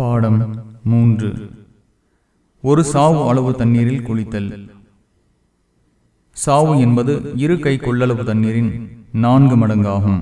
பாடம் மூன்று. ஒரு சாவு அளவு தண்ணீரில் குளித்தல். சாவு என்பது இரு கை கொள்ளளவு தண்ணீரின் நான்கு மடங்காகும்.